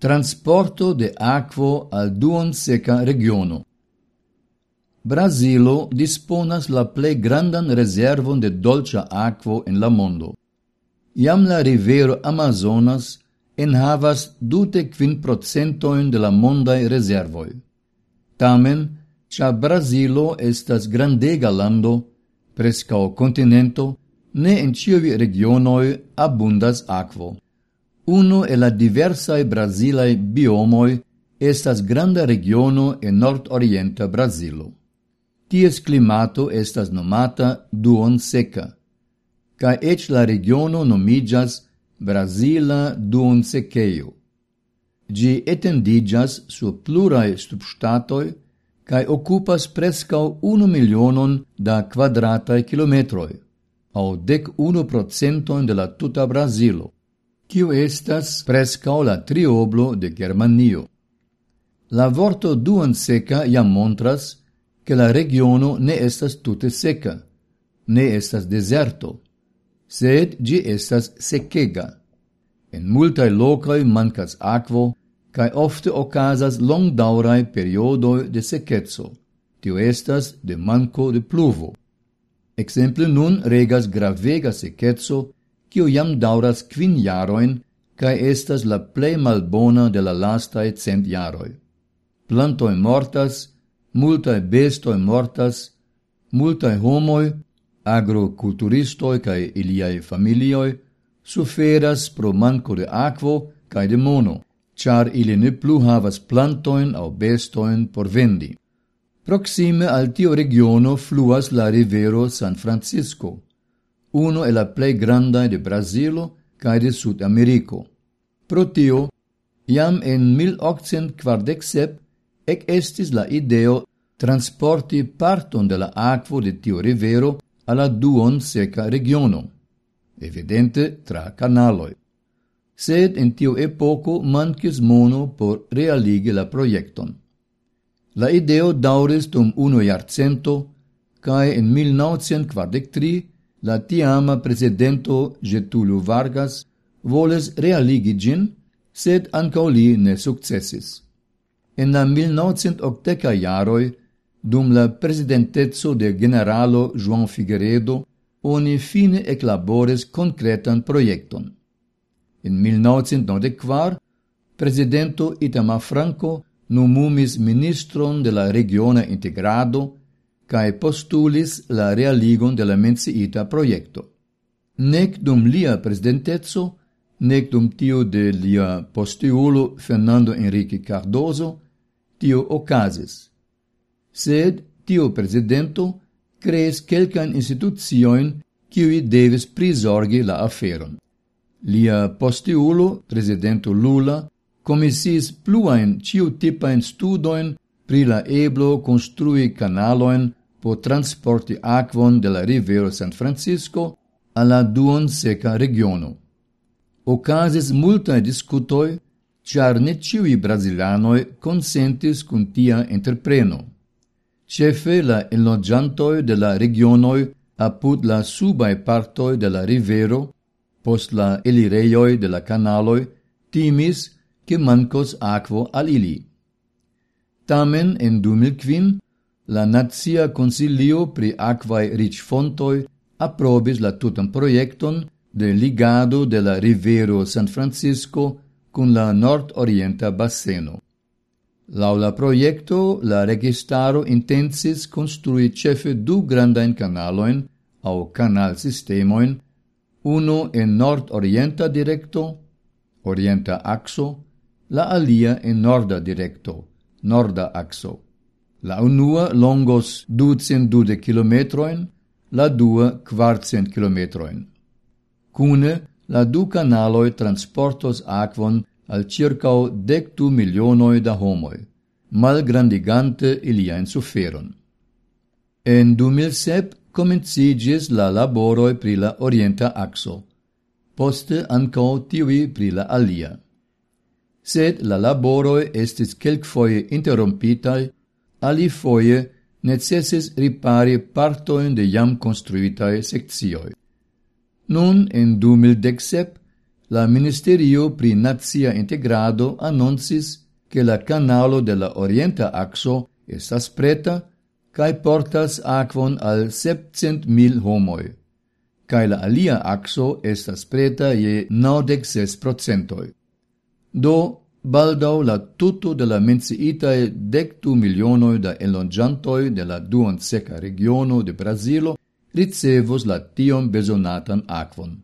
Transporto de aquo al duon seca regiono. Brasilo disponas la plei grandan reservon de dolcia aquo en la mondo. Iam la rivero Amazonas enhavas dute kvin procentojn de la mondai reservoi. Tamen, cia Brazilo estas grandega lando, o continento ne en ciovi regionoi abundas aquo. Uno e la diversae Brasilai biomoi estas granda regiono en nord-orienta Brasilo. Ties climato estas nomata duon seca, ca ec la regiono nomigas Brasila duon sequeio. Gi etendigas su plurae substatoi cae occupas prescau unu milionon da quadratae kilometroi, au dec uno procentoin de la tuta Brasilo kiu estas prescao la trioblo de Germanio. La vorto duan seca iam montras che la regiono ne estas tute seca, ne estas deserto, sed gi estas secega. En multae locoi mancas aquo, cae ofte ocasas longdaurae periodoi de secetso, tio estas de manco de pluvo. Exemple nun regas gravega secetso, kiu iam dauras quin jaroin, cae estas la plei malbona de la lastae cent jaroi. Plantoi mortas, multae bestoi mortas, multae homoi, agroculturistoi cae iliae familioi, suferas pro manco de aquo cae de mono, char ili ne plu havas plantoin au bestoin por vendi. Proxime al tio regiono fluas la rivero San Francisco, uno el la plei grandaj de Brasilo cae de Sudameriko. Pro tio, iam en 1847 ec estis la ideo transporti parton de la aquo de tio rivero alla duon seca regiono, evidente tra canaloi. Sed in tiu epoco mancis mono por realigi la proiecton. La ideo dauris dum uno iarcento, cae in 1943 la tiama presidento Getulio Vargas voles realigi gin, sed ankaŭ li ne successis. En la 1980 jaroj, dum la presidentezzo de generalo Juan Figueredo, oni fine eclabores concretan proiecton. In 1994, presidento Itama Franco numumis ministron de la regiona integrado cae postulis la realigon de la menciita proiecto. Nec dum lia presidentezzo, nec dum tio de lia postiulo Fernando Enrique Cardoso, tio ocasis. Sed tio presidento crees quelcan institucioin qui devis prisorgi la aferon. Lia postiulo, presidento Lula, comisis pluain ciu tipain studoin pri la eblo construi canaloin po transporti aquon de la rivero San Francisco alla duon seca regiono. Ocasis multae discutoi, char ne ciui brasilanoi consentis cun tia entrepreno. Cefe la enlogiantoi de la regionoi apud la subae partoi de la rivero, post la elireioi de la canaloi, timis che mancos aquo al ili. Tamen, en 2005, La Nazia Consilio pri Aquae Ricfontoj aprobis la tutan proiecton de ligado de la rivero San Francisco cun la nord-orienta basseno. Laŭ la projekto, la registaro intensis construi cefe du grandain canaloin au canal sistemoin, uno en nord-orienta directo, orienta axo, la alia en norda directo, norda axo. La unua longos 220 kilometroin, la dua 400 kilometroin. Cune, la du canaloi transportos aquon al circao dectu milionoi da homoi, malgrandigante iliaen suferon. En 2007 comencigis la laboroi pri la orienta axo, poste ancao tivi pri la alia. Sed la laboroi estis quelcfoie interrompitai alifoje necessis ripari partoin de jam construitae sekcioj. Nun, en 2017, la Ministerio pri Nazia Integrado annoncis che la canalo de la Orienta Axo estas preta cae portas aquon al 700.000 homoi, cae la alia axo estas preta je 96%. Do, Baldau la tuto de la menciitae dectu milionoi da elongiantoi de la duonseca regiono de Brasilo ricevos la tion besonatan aquon.